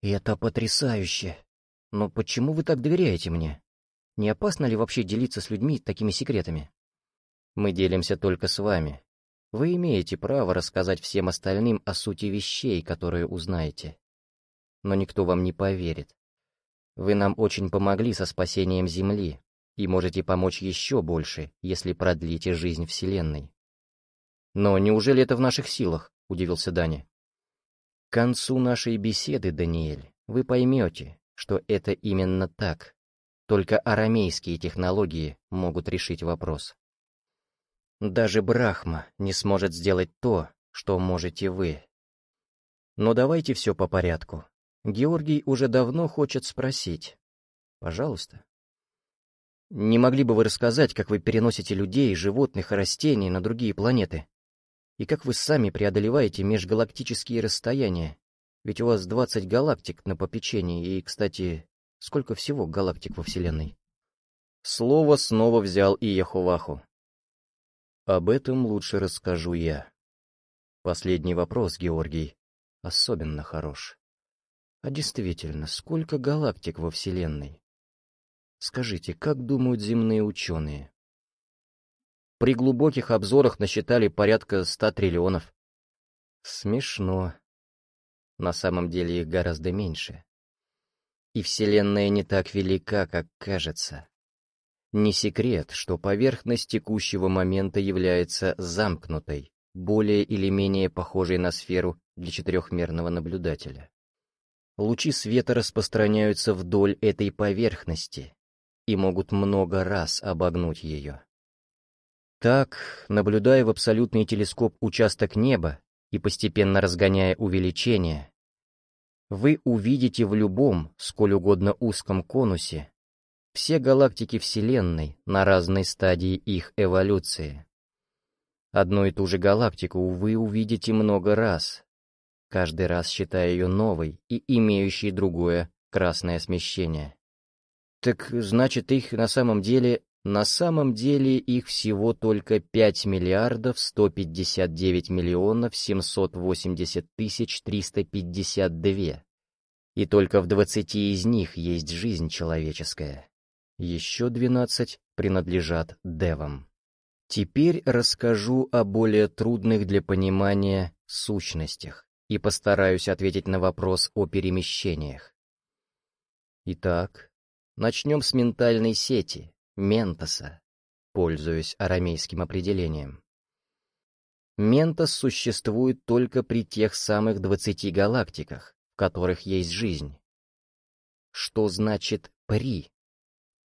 «Это потрясающе! Но почему вы так доверяете мне? Не опасно ли вообще делиться с людьми такими секретами?» «Мы делимся только с вами. Вы имеете право рассказать всем остальным о сути вещей, которые узнаете. Но никто вам не поверит. Вы нам очень помогли со спасением Земли, и можете помочь еще больше, если продлите жизнь Вселенной. «Но неужели это в наших силах?» — удивился Даня. «К концу нашей беседы, Даниэль, вы поймете, что это именно так. Только арамейские технологии могут решить вопрос. Даже Брахма не сможет сделать то, что можете вы. Но давайте все по порядку. Георгий уже давно хочет спросить. Пожалуйста. Не могли бы вы рассказать, как вы переносите людей, животных и растений на другие планеты? И как вы сами преодолеваете межгалактические расстояния? Ведь у вас 20 галактик на попечении, и, кстати, сколько всего галактик во Вселенной? Слово снова взял и Яхуваху. Об этом лучше расскажу я. Последний вопрос, Георгий, особенно хорош. А действительно, сколько галактик во Вселенной? Скажите, как думают земные ученые? При глубоких обзорах насчитали порядка ста триллионов. Смешно. На самом деле их гораздо меньше. И Вселенная не так велика, как кажется. Не секрет, что поверхность текущего момента является замкнутой, более или менее похожей на сферу для четырехмерного наблюдателя. Лучи света распространяются вдоль этой поверхности, и могут много раз обогнуть ее. Так, наблюдая в абсолютный телескоп участок неба и постепенно разгоняя увеличение, вы увидите в любом, сколь угодно узком конусе, все галактики Вселенной на разной стадии их эволюции. Одну и ту же галактику вы увидите много раз, каждый раз считая ее новой и имеющей другое красное смещение. Так значит, их на самом деле... На самом деле их всего только 5 миллиардов 159 миллионов 780 тысяч 352. И только в 20 из них есть жизнь человеческая. Еще 12 принадлежат девам. Теперь расскажу о более трудных для понимания сущностях и постараюсь ответить на вопрос о перемещениях. Итак, Начнем с ментальной сети, Ментоса, пользуясь арамейским определением. Ментос существует только при тех самых 20 галактиках, в которых есть жизнь. Что значит «при»?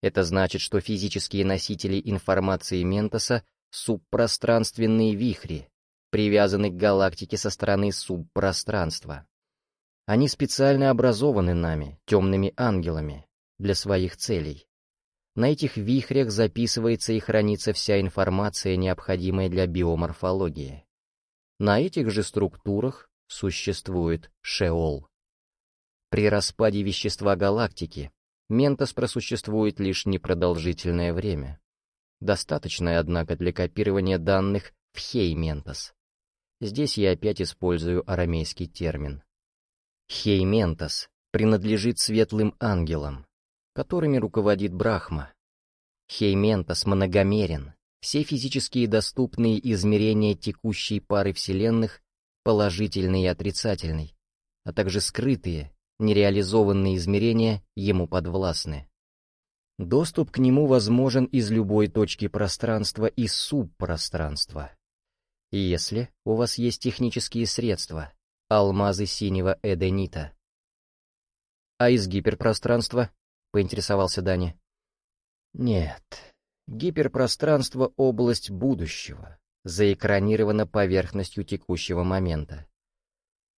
Это значит, что физические носители информации Ментоса — субпространственные вихри, привязаны к галактике со стороны субпространства. Они специально образованы нами, темными ангелами, для своих целей. На этих вихрях записывается и хранится вся информация, необходимая для биоморфологии. На этих же структурах существует Шеол. При распаде вещества галактики Ментос просуществует лишь непродолжительное время. Достаточное, однако, для копирования данных в Хей-Ментос. Здесь я опять использую арамейский термин. Хей-Ментос принадлежит светлым ангелам, которыми руководит Брахма. Хейментос многомерен. Все физические доступные измерения текущей пары вселенных, положительный и отрицательный, а также скрытые, нереализованные измерения ему подвластны. Доступ к нему возможен из любой точки пространства и субпространства. Если у вас есть технические средства, алмазы синего эденита. А из гиперпространства поинтересовался Дани. Нет, гиперпространство — область будущего, заэкранирована поверхностью текущего момента.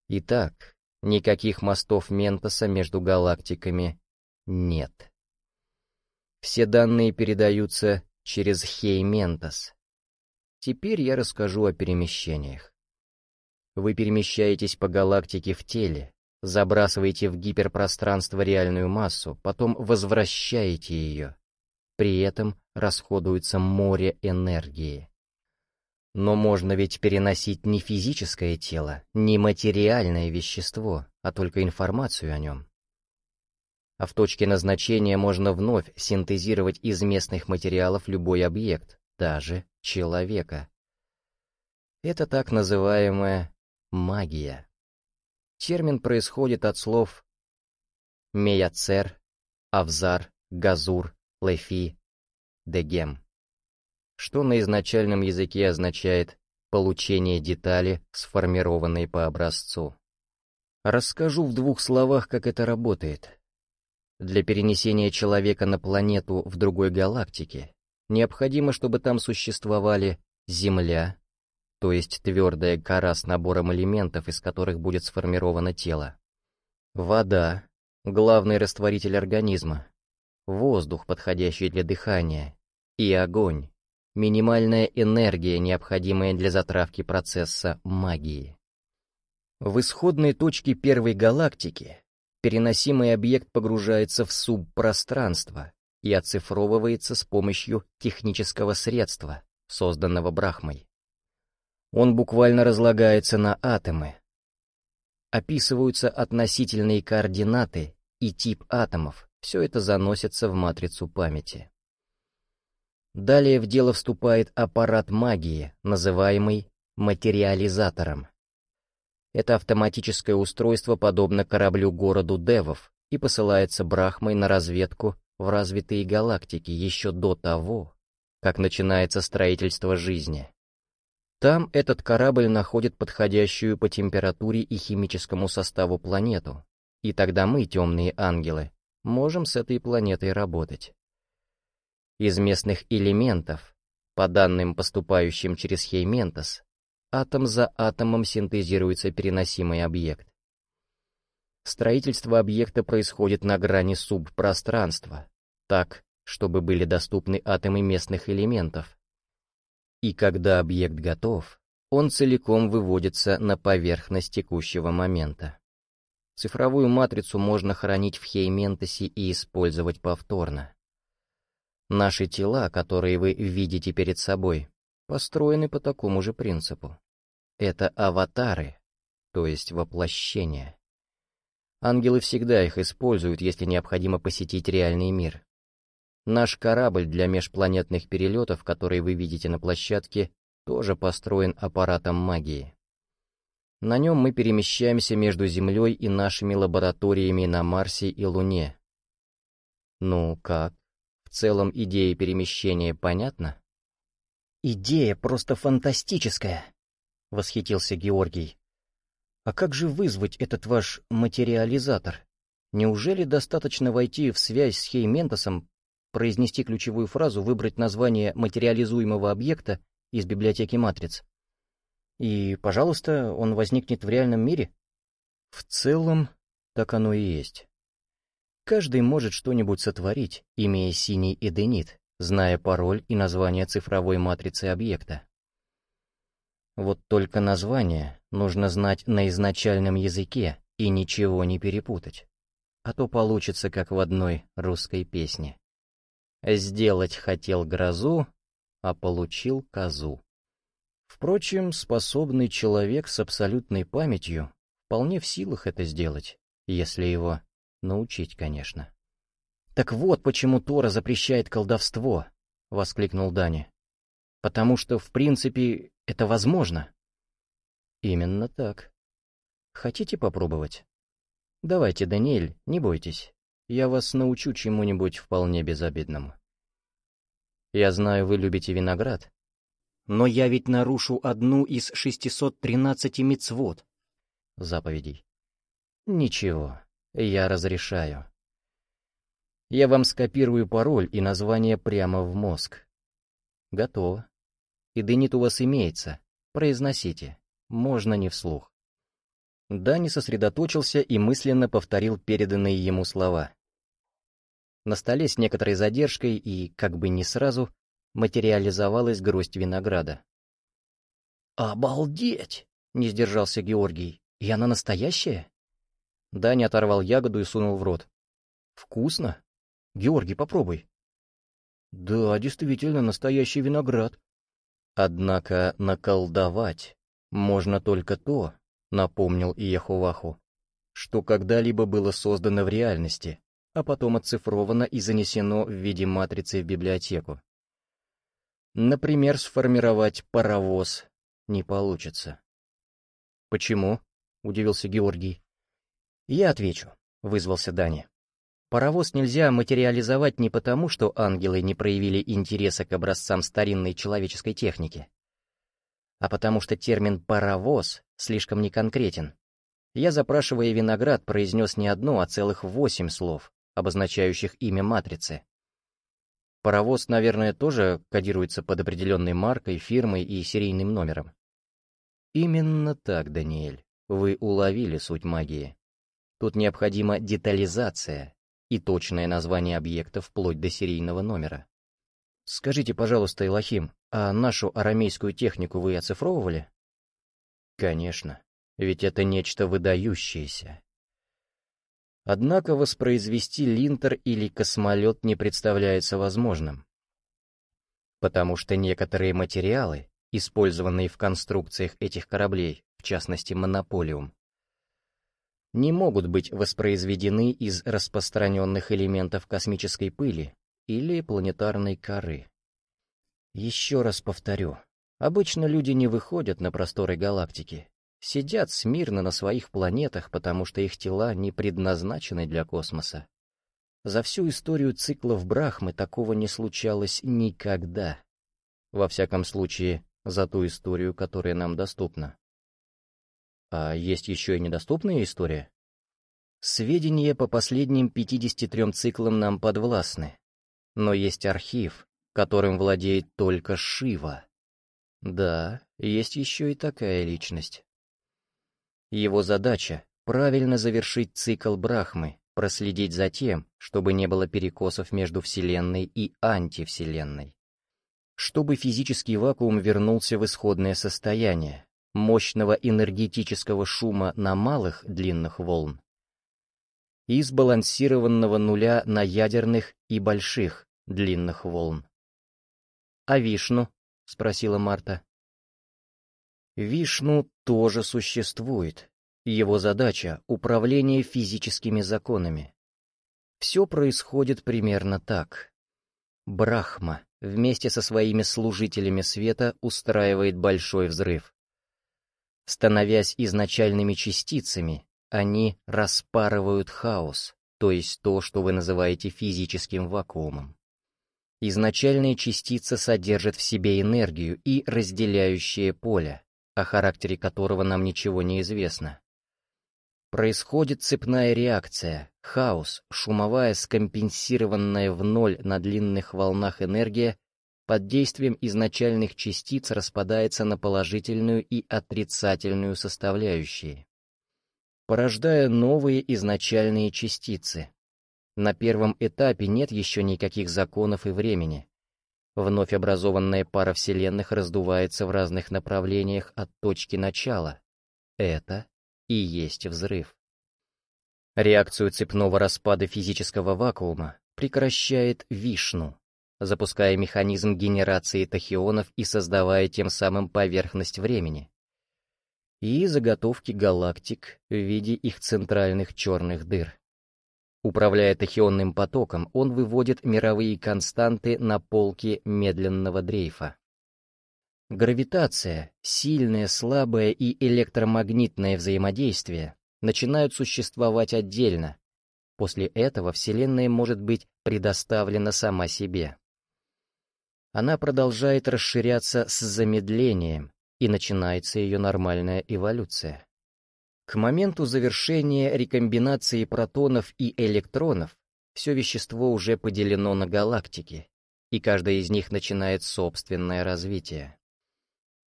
Итак, никаких мостов Ментоса между галактиками нет. Все данные передаются через Хей-Ментос. Теперь я расскажу о перемещениях. Вы перемещаетесь по галактике в теле, Забрасываете в гиперпространство реальную массу, потом возвращаете ее. При этом расходуется море энергии. Но можно ведь переносить не физическое тело, не материальное вещество, а только информацию о нем. А в точке назначения можно вновь синтезировать из местных материалов любой объект, даже человека. Это так называемая магия. Термин происходит от слов меяцер, авзар, газур, лефи, дегем что на изначальном языке означает «получение детали, сформированной по образцу». Расскажу в двух словах, как это работает. Для перенесения человека на планету в другой галактике необходимо, чтобы там существовали Земля, то есть твердая кора с набором элементов, из которых будет сформировано тело, вода, главный растворитель организма, воздух, подходящий для дыхания, и огонь, минимальная энергия, необходимая для затравки процесса магии. В исходной точке первой галактики переносимый объект погружается в субпространство и оцифровывается с помощью технического средства, созданного Брахмой. Он буквально разлагается на атомы. Описываются относительные координаты и тип атомов, все это заносится в матрицу памяти. Далее в дело вступает аппарат магии, называемый материализатором. Это автоматическое устройство подобно кораблю-городу Девов и посылается Брахмой на разведку в развитые галактики еще до того, как начинается строительство жизни. Там этот корабль находит подходящую по температуре и химическому составу планету, и тогда мы, темные ангелы, можем с этой планетой работать. Из местных элементов, по данным, поступающим через Хейментос, атом за атомом синтезируется переносимый объект. Строительство объекта происходит на грани субпространства, так, чтобы были доступны атомы местных элементов. И когда объект готов, он целиком выводится на поверхность текущего момента. Цифровую матрицу можно хранить в Хейментосе и использовать повторно. Наши тела, которые вы видите перед собой, построены по такому же принципу. Это аватары, то есть воплощения. Ангелы всегда их используют, если необходимо посетить реальный мир. Наш корабль для межпланетных перелетов, который вы видите на площадке, тоже построен аппаратом магии. На нем мы перемещаемся между Землей и нашими лабораториями на Марсе и Луне. Ну как? целом идея перемещения понятна? «Идея просто фантастическая», — восхитился Георгий. «А как же вызвать этот ваш материализатор? Неужели достаточно войти в связь с Хейментосом, произнести ключевую фразу, выбрать название материализуемого объекта из библиотеки матриц? И, пожалуйста, он возникнет в реальном мире?» «В целом, так оно и есть». Каждый может что-нибудь сотворить, имея синий эденит, зная пароль и название цифровой матрицы объекта. Вот только название нужно знать на изначальном языке и ничего не перепутать. А то получится, как в одной русской песне. «Сделать хотел грозу, а получил козу». Впрочем, способный человек с абсолютной памятью вполне в силах это сделать, если его Научить, конечно. «Так вот почему Тора запрещает колдовство», — воскликнул Дани. «Потому что, в принципе, это возможно». «Именно так. Хотите попробовать?» «Давайте, Даниэль, не бойтесь. Я вас научу чему-нибудь вполне безобидному». «Я знаю, вы любите виноград. Но я ведь нарушу одну из 613 мицвод заповедей». «Ничего, я разрешаю. Я вам скопирую пароль и название прямо в мозг. Готово. И денит у вас имеется. Произносите. Можно не вслух. Дани сосредоточился и мысленно повторил переданные ему слова. На столе с некоторой задержкой и, как бы не сразу, материализовалась гроздь винограда. «Обалдеть!» — не сдержался Георгий. «И она настоящая?» Даня оторвал ягоду и сунул в рот. «Вкусно? Георгий, попробуй». «Да, действительно, настоящий виноград». Однако наколдовать можно только то, напомнил Иехуваху, что когда-либо было создано в реальности, а потом оцифровано и занесено в виде матрицы в библиотеку. Например, сформировать паровоз не получится. «Почему?» — удивился Георгий. «Я отвечу», — вызвался Дани. Паровоз нельзя материализовать не потому, что ангелы не проявили интереса к образцам старинной человеческой техники, а потому что термин «паровоз» слишком неконкретен. Я, запрашивая виноград, произнес не одно, а целых восемь слов, обозначающих имя матрицы. Паровоз, наверное, тоже кодируется под определенной маркой, фирмой и серийным номером. Именно так, Даниэль, вы уловили суть магии. Тут необходима детализация, и точное название объекта вплоть до серийного номера. Скажите, пожалуйста, Илохим, а нашу арамейскую технику вы оцифровывали? Конечно, ведь это нечто выдающееся. Однако воспроизвести линтер или космолет не представляется возможным. Потому что некоторые материалы, использованные в конструкциях этих кораблей, в частности монополиум, не могут быть воспроизведены из распространенных элементов космической пыли или планетарной коры. Еще раз повторю, обычно люди не выходят на просторы галактики, сидят смирно на своих планетах, потому что их тела не предназначены для космоса. За всю историю циклов Брахмы такого не случалось никогда. Во всяком случае, за ту историю, которая нам доступна. А есть еще и недоступная история? Сведения по последним 53 циклам нам подвластны. Но есть архив, которым владеет только Шива. Да, есть еще и такая личность. Его задача — правильно завершить цикл Брахмы, проследить за тем, чтобы не было перекосов между Вселенной и антивселенной. Чтобы физический вакуум вернулся в исходное состояние, мощного энергетического шума на малых длинных волн и сбалансированного нуля на ядерных и больших длинных волн. «А Вишну?» — спросила Марта. Вишну тоже существует. Его задача — управление физическими законами. Все происходит примерно так. Брахма вместе со своими служителями света устраивает большой взрыв. Становясь изначальными частицами, они распарывают хаос, то есть то, что вы называете физическим вакуумом. Изначальная частица содержит в себе энергию и разделяющее поле, о характере которого нам ничего не известно. Происходит цепная реакция, хаос, шумовая, скомпенсированная в ноль на длинных волнах энергия под действием изначальных частиц распадается на положительную и отрицательную составляющие, порождая новые изначальные частицы. На первом этапе нет еще никаких законов и времени. Вновь образованная пара вселенных раздувается в разных направлениях от точки начала. Это и есть взрыв. Реакцию цепного распада физического вакуума прекращает Вишну, запуская механизм генерации тахионов и создавая тем самым поверхность времени. И заготовки галактик в виде их центральных черных дыр. Управляя тахионным потоком, он выводит мировые константы на полки медленного дрейфа. Гравитация, сильное, слабое и электромагнитное взаимодействие начинают существовать отдельно. После этого Вселенная может быть предоставлена сама себе. Она продолжает расширяться с замедлением, и начинается ее нормальная эволюция. К моменту завершения рекомбинации протонов и электронов все вещество уже поделено на галактики, и каждая из них начинает собственное развитие.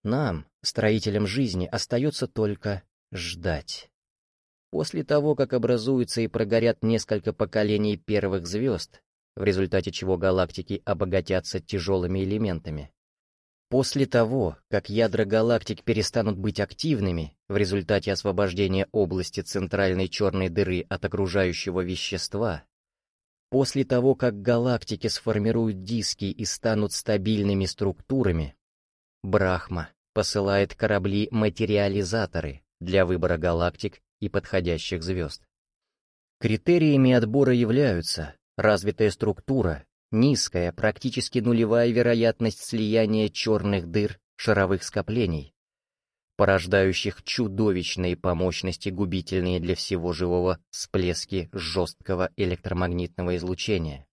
Нам, строителям жизни, остается только ждать. После того, как образуются и прогорят несколько поколений первых звезд, в результате чего галактики обогатятся тяжелыми элементами, После того, как ядра галактик перестанут быть активными в результате освобождения области центральной черной дыры от окружающего вещества, после того, как галактики сформируют диски и станут стабильными структурами, Брахма посылает корабли-материализаторы для выбора галактик и подходящих звезд. Критериями отбора являются развитая структура, низкая, практически нулевая вероятность слияния черных дыр шаровых скоплений, порождающих чудовищные по мощности губительные для всего живого всплески жесткого электромагнитного излучения.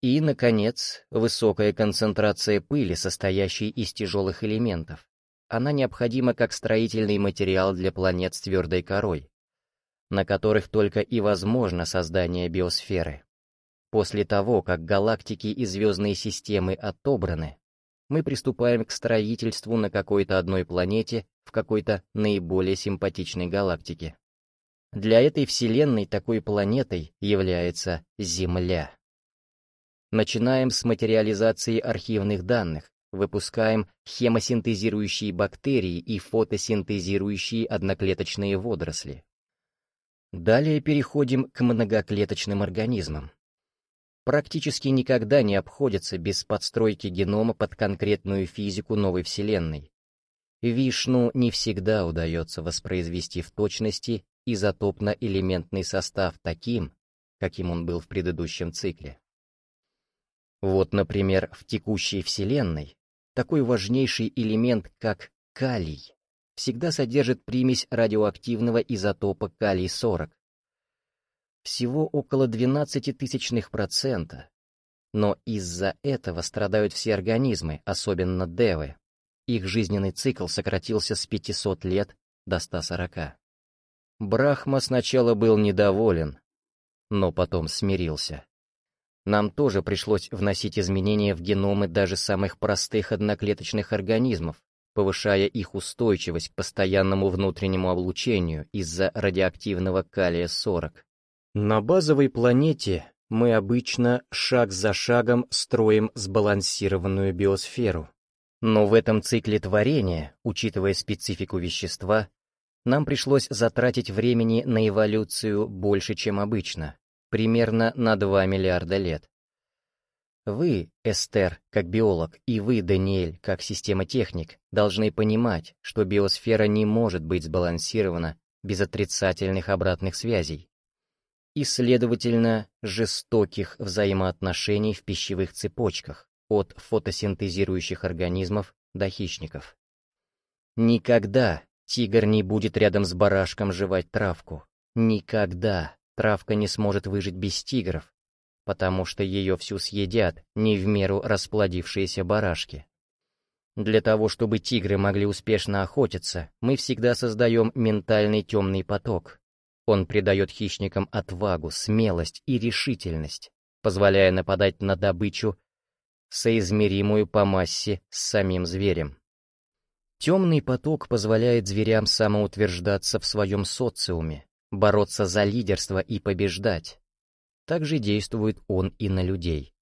И, наконец, высокая концентрация пыли, состоящей из тяжелых элементов. Она необходима как строительный материал для планет с твердой корой, на которых только и возможно создание биосферы. После того, как галактики и звездные системы отобраны, мы приступаем к строительству на какой-то одной планете в какой-то наиболее симпатичной галактике. Для этой Вселенной такой планетой является Земля. Начинаем с материализации архивных данных, выпускаем хемосинтезирующие бактерии и фотосинтезирующие одноклеточные водоросли. Далее переходим к многоклеточным организмам практически никогда не обходятся без подстройки генома под конкретную физику новой Вселенной. Вишну не всегда удается воспроизвести в точности изотопно-элементный состав таким, каким он был в предыдущем цикле. Вот, например, в текущей Вселенной такой важнейший элемент, как калий, всегда содержит примесь радиоактивного изотопа калий-40, всего около 12 тысячных процента. Но из-за этого страдают все организмы, особенно девы. Их жизненный цикл сократился с 500 лет до 140. Брахма сначала был недоволен, но потом смирился. Нам тоже пришлось вносить изменения в геномы даже самых простых одноклеточных организмов, повышая их устойчивость к постоянному внутреннему облучению из-за радиоактивного калия-40. На базовой планете мы обычно шаг за шагом строим сбалансированную биосферу. Но в этом цикле творения, учитывая специфику вещества, нам пришлось затратить времени на эволюцию больше, чем обычно, примерно на 2 миллиарда лет. Вы, Эстер, как биолог, и вы, Даниэль, как системотехник, должны понимать, что биосфера не может быть сбалансирована без отрицательных обратных связей и, следовательно, жестоких взаимоотношений в пищевых цепочках, от фотосинтезирующих организмов до хищников. Никогда тигр не будет рядом с барашком жевать травку. Никогда травка не сможет выжить без тигров, потому что ее всю съедят не в меру расплодившиеся барашки. Для того, чтобы тигры могли успешно охотиться, мы всегда создаем ментальный темный поток, он придает хищникам отвагу, смелость и решительность, позволяя нападать на добычу, соизмеримую по массе с самим зверем. Темный поток позволяет зверям самоутверждаться в своем социуме, бороться за лидерство и побеждать. Также действует он и на людей.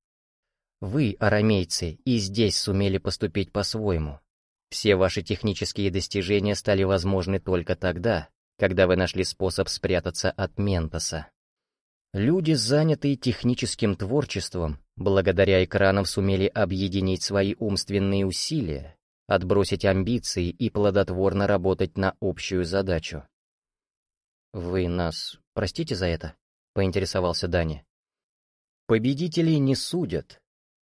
Вы, арамейцы, и здесь сумели поступить по-своему. Все ваши технические достижения стали возможны только тогда, когда вы нашли способ спрятаться от Ментоса. Люди, занятые техническим творчеством, благодаря экранам сумели объединить свои умственные усилия, отбросить амбиции и плодотворно работать на общую задачу. «Вы нас простите за это?» — поинтересовался Дани. «Победителей не судят.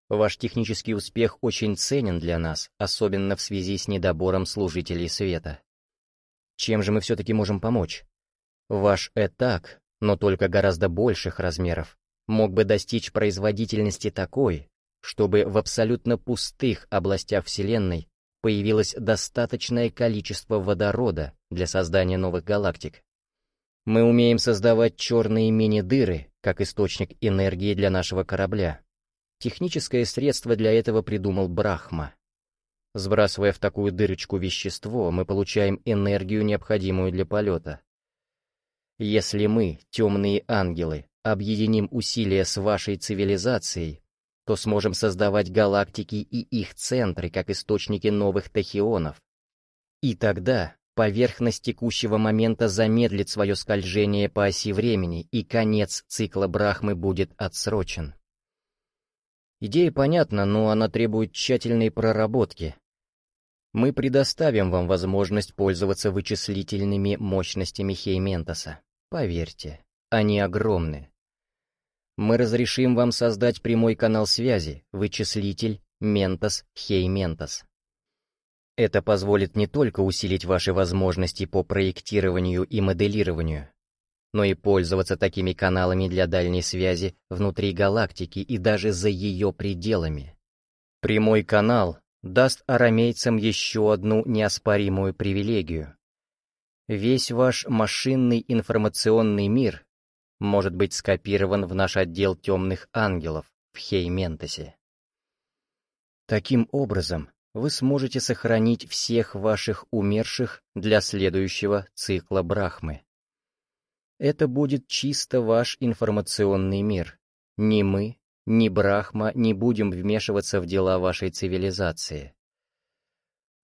Ваш технический успех очень ценен для нас, особенно в связи с недобором служителей света. Чем же мы все-таки можем помочь? Ваш этак, но только гораздо больших размеров, мог бы достичь производительности такой, чтобы в абсолютно пустых областях Вселенной появилось достаточное количество водорода для создания новых галактик. Мы умеем создавать черные мини-дыры, как источник энергии для нашего корабля. Техническое средство для этого придумал Брахма. Сбрасывая в такую дырочку вещество, мы получаем энергию, необходимую для полета. Если мы, темные ангелы, объединим усилия с вашей цивилизацией, то сможем создавать галактики и их центры как источники новых тахионов. И тогда поверхность текущего момента замедлит свое скольжение по оси времени, и конец цикла Брахмы будет отсрочен. Идея понятна, но она требует тщательной проработки, Мы предоставим вам возможность пользоваться вычислительными мощностями Хейментоса. Поверьте, они огромны. Мы разрешим вам создать прямой канал связи, вычислитель Ментос Хейментос. Это позволит не только усилить ваши возможности по проектированию и моделированию, но и пользоваться такими каналами для дальней связи внутри галактики и даже за ее пределами. Прямой канал даст арамейцам еще одну неоспоримую привилегию. Весь ваш машинный информационный мир может быть скопирован в наш отдел темных ангелов в Хейментосе. Таким образом, вы сможете сохранить всех ваших умерших для следующего цикла Брахмы. Это будет чисто ваш информационный мир. Ни мы, ни Брахма не будем вмешиваться в дела вашей цивилизации.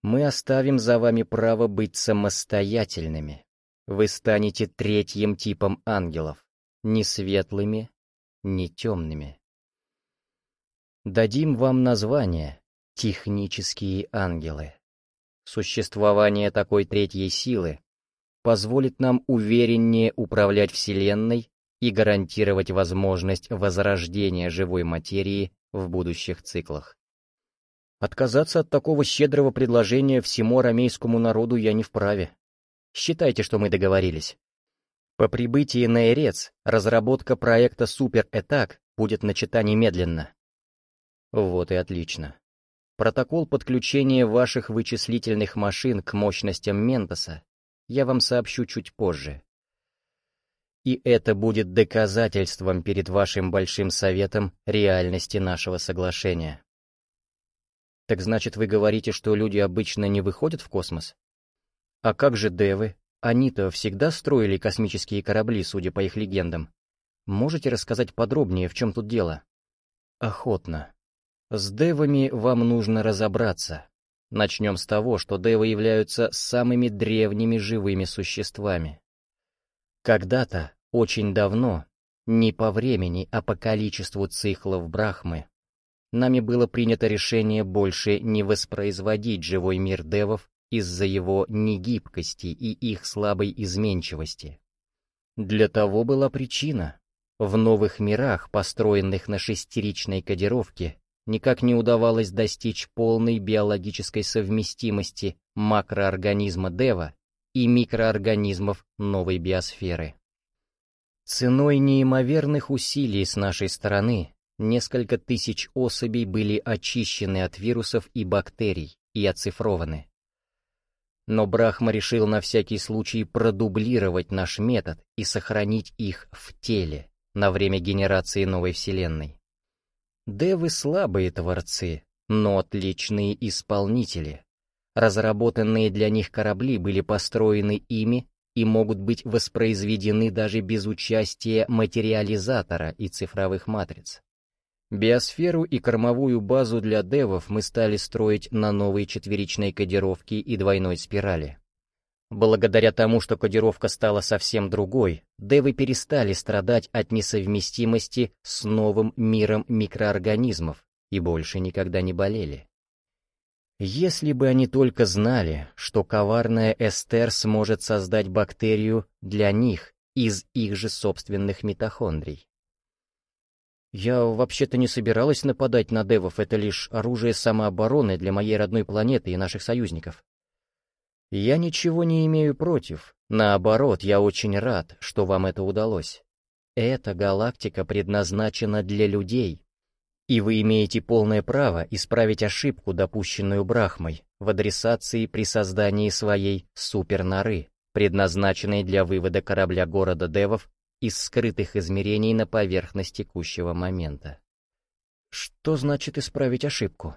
Мы оставим за вами право быть самостоятельными. Вы станете третьим типом ангелов, ни светлыми, ни темными. Дадим вам название «Технические ангелы». Существование такой третьей силы позволит нам увереннее управлять Вселенной и гарантировать возможность возрождения живой материи в будущих циклах. Отказаться от такого щедрого предложения всему арамейскому народу я не вправе. Считайте, что мы договорились. По прибытии на Эрец разработка проекта «Супер-Этак» будет начата немедленно. Вот и отлично. Протокол подключения ваших вычислительных машин к мощностям Ментоса я вам сообщу чуть позже. И это будет доказательством перед вашим большим советом реальности нашего соглашения. Так значит, вы говорите, что люди обычно не выходят в космос? А как же девы? Они-то всегда строили космические корабли, судя по их легендам. Можете рассказать подробнее, в чем тут дело? Охотно. С девами вам нужно разобраться. Начнем с того, что девы являются самыми древними живыми существами. Когда-то, очень давно, не по времени, а по количеству циклов Брахмы, нами было принято решение больше не воспроизводить живой мир девов из-за его негибкости и их слабой изменчивости. Для того была причина. В новых мирах, построенных на шестеричной кодировке, никак не удавалось достичь полной биологической совместимости макроорганизма Дева и микроорганизмов новой биосферы. Ценой неимоверных усилий с нашей стороны несколько тысяч особей были очищены от вирусов и бактерий и оцифрованы. Но Брахма решил на всякий случай продублировать наш метод и сохранить их в теле на время генерации новой Вселенной. Девы слабые творцы, но отличные исполнители. Разработанные для них корабли были построены ими и могут быть воспроизведены даже без участия материализатора и цифровых матриц. Биосферу и кормовую базу для девов мы стали строить на новой четверичной кодировке и двойной спирали. Благодаря тому, что кодировка стала совсем другой, девы перестали страдать от несовместимости с новым миром микроорганизмов и больше никогда не болели. Если бы они только знали, что коварная Эстер сможет создать бактерию для них из их же собственных митохондрий. Я вообще-то не собиралась нападать на девов, это лишь оружие самообороны для моей родной планеты и наших союзников. Я ничего не имею против, наоборот, я очень рад, что вам это удалось. Эта галактика предназначена для людей, и вы имеете полное право исправить ошибку, допущенную Брахмой, в адресации при создании своей суперноры, предназначенной для вывода корабля города Девов из скрытых измерений на поверхность текущего момента. Что значит исправить ошибку?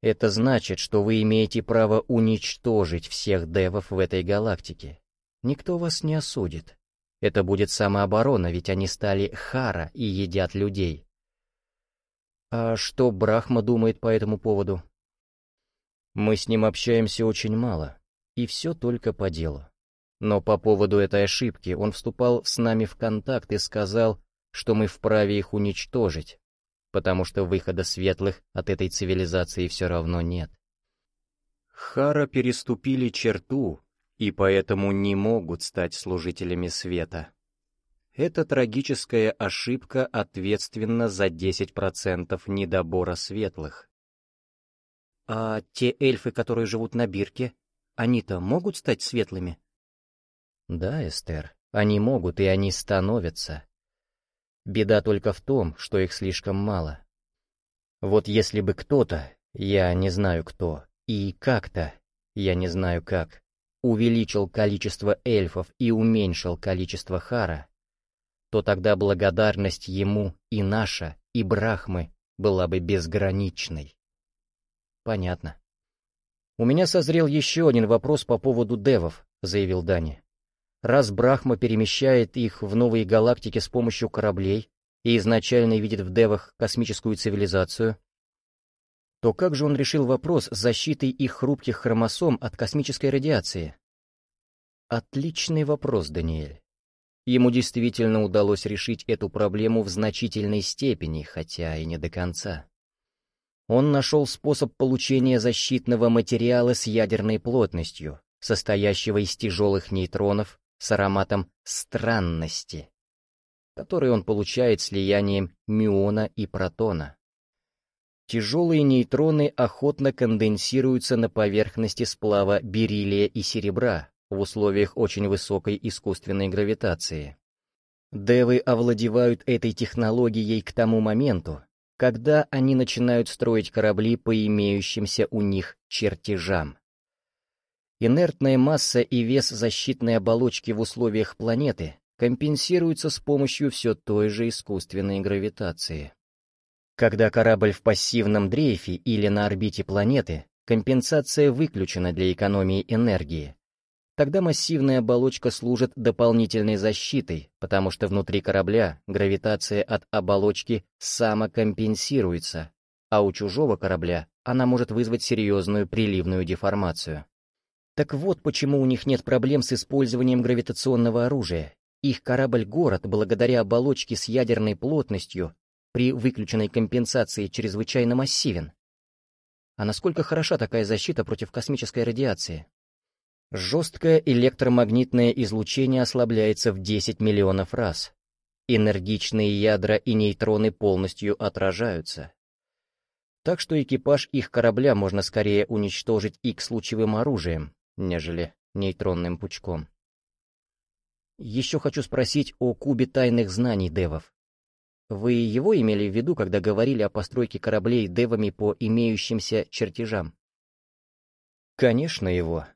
Это значит, что вы имеете право уничтожить всех девов в этой галактике. Никто вас не осудит. Это будет самооборона, ведь они стали хара и едят людей. А что Брахма думает по этому поводу? Мы с ним общаемся очень мало, и все только по делу. Но по поводу этой ошибки он вступал с нами в контакт и сказал, что мы вправе их уничтожить, потому что выхода светлых от этой цивилизации все равно нет. Хара переступили черту и поэтому не могут стать служителями света. Эта трагическая ошибка ответственна за 10% недобора светлых. А те эльфы, которые живут на Бирке, они-то могут стать светлыми? Да, Эстер, они могут и они становятся. Беда только в том, что их слишком мало. Вот если бы кто-то, я не знаю кто, и как-то, я не знаю как, увеличил количество эльфов и уменьшил количество хара, то тогда благодарность ему и наша, и Брахмы была бы безграничной. Понятно. У меня созрел еще один вопрос по поводу девов, заявил Дани. Раз Брахма перемещает их в новые галактики с помощью кораблей и изначально видит в девах космическую цивилизацию, то как же он решил вопрос с защитой их хрупких хромосом от космической радиации? Отличный вопрос, Даниэль. Ему действительно удалось решить эту проблему в значительной степени, хотя и не до конца. Он нашел способ получения защитного материала с ядерной плотностью, состоящего из тяжелых нейтронов с ароматом странности, который он получает слиянием миона и протона. Тяжелые нейтроны охотно конденсируются на поверхности сплава бериллия и серебра в условиях очень высокой искусственной гравитации. Девы овладевают этой технологией к тому моменту, когда они начинают строить корабли по имеющимся у них чертежам. Инертная масса и вес защитной оболочки в условиях планеты компенсируются с помощью все той же искусственной гравитации. Когда корабль в пассивном дрейфе или на орбите планеты, компенсация выключена для экономии энергии. Тогда массивная оболочка служит дополнительной защитой, потому что внутри корабля гравитация от оболочки самокомпенсируется, а у чужого корабля она может вызвать серьезную приливную деформацию. Так вот почему у них нет проблем с использованием гравитационного оружия. Их корабль-город, благодаря оболочке с ядерной плотностью, при выключенной компенсации чрезвычайно массивен. А насколько хороша такая защита против космической радиации? Жесткое электромагнитное излучение ослабляется в 10 миллионов раз. Энергичные ядра и нейтроны полностью отражаются. Так что экипаж их корабля можно скорее уничтожить X-лучевым оружием, нежели нейтронным пучком. Еще хочу спросить о кубе тайных знаний девов. Вы его имели в виду, когда говорили о постройке кораблей девами по имеющимся чертежам? Конечно, его.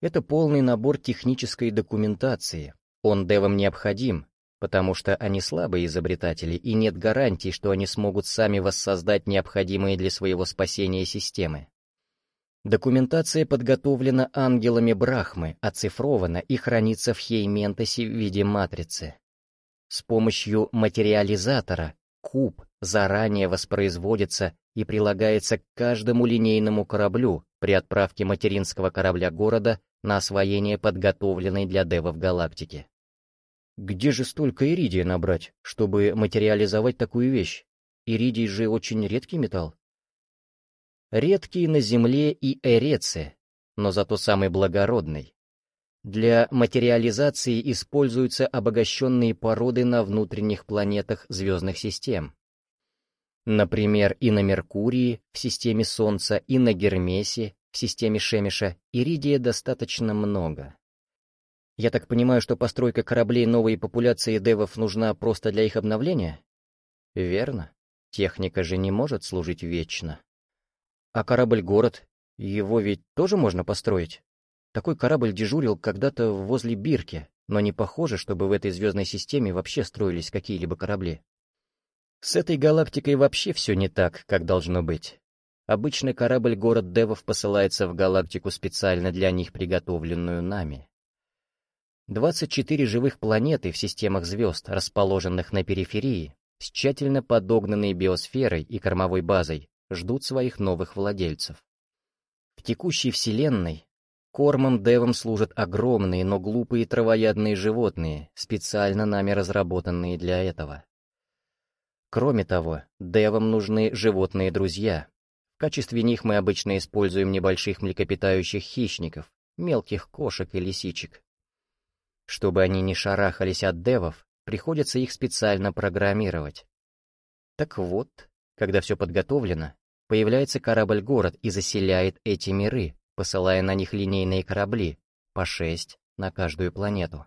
Это полный набор технической документации. Он девам необходим, потому что они слабые изобретатели, и нет гарантий, что они смогут сами воссоздать необходимые для своего спасения системы. Документация подготовлена ангелами Брахмы, оцифрована и хранится в Хейментосе в виде матрицы. С помощью материализатора куб заранее воспроизводится и прилагается к каждому линейному кораблю при отправке материнского корабля города на освоение подготовленной для девов галактики. Где же столько иридия набрать, чтобы материализовать такую вещь? Иридий же очень редкий металл. Редкий на Земле и Эреце, но зато самый благородный. Для материализации используются обогащенные породы на внутренних планетах звездных систем. Например, и на Меркурии в системе Солнца, и на Гермесе в системе Шемиша иридия достаточно много. Я так понимаю, что постройка кораблей новой популяции девов нужна просто для их обновления? Верно. Техника же не может служить вечно. А корабль-город, его ведь тоже можно построить? Такой корабль дежурил когда-то возле Бирки, но не похоже, чтобы в этой звездной системе вообще строились какие-либо корабли. С этой галактикой вообще все не так, как должно быть. Обычно корабль-город Девов посылается в галактику специально для них приготовленную нами. 24 живых планеты в системах звезд, расположенных на периферии, с тщательно подогнанной биосферой и кормовой базой, ждут своих новых владельцев. В текущей Вселенной Кормом-девом служат огромные, но глупые травоядные животные, специально нами разработанные для этого. Кроме того, девам нужны животные-друзья, В качестве них мы обычно используем небольших млекопитающих хищников, мелких кошек и лисичек. Чтобы они не шарахались от девов, приходится их специально программировать. Так вот, когда все подготовлено, появляется корабль-город и заселяет эти миры, посылая на них линейные корабли, по шесть на каждую планету.